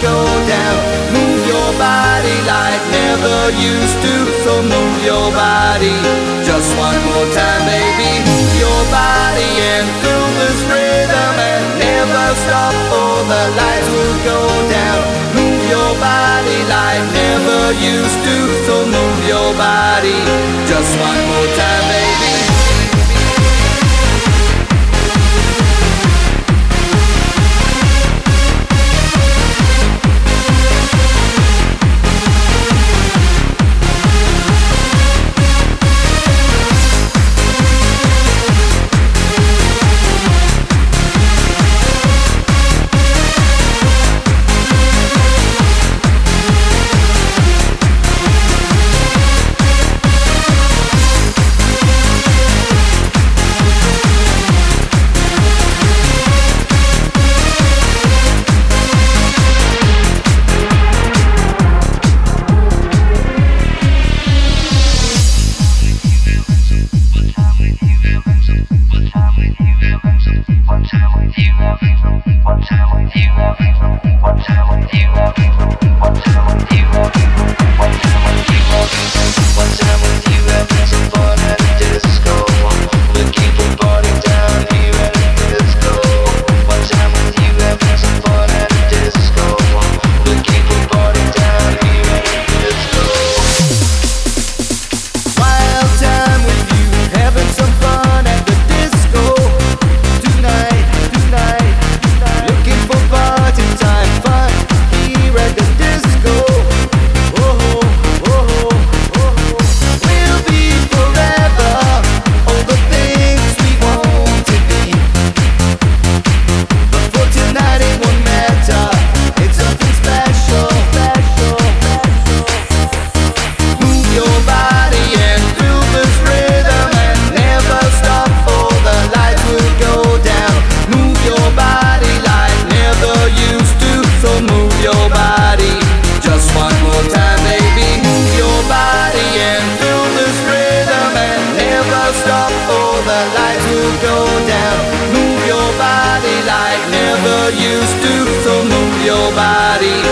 go down. Move your body like never used to. So move your body just one more time, baby. Move your body and feel this rhythm and never stop. All the lights will go down. Move your body like never used to. So move your body just one more time, Wild now stop or the lights will go down. Move your body like never used to. So move your body.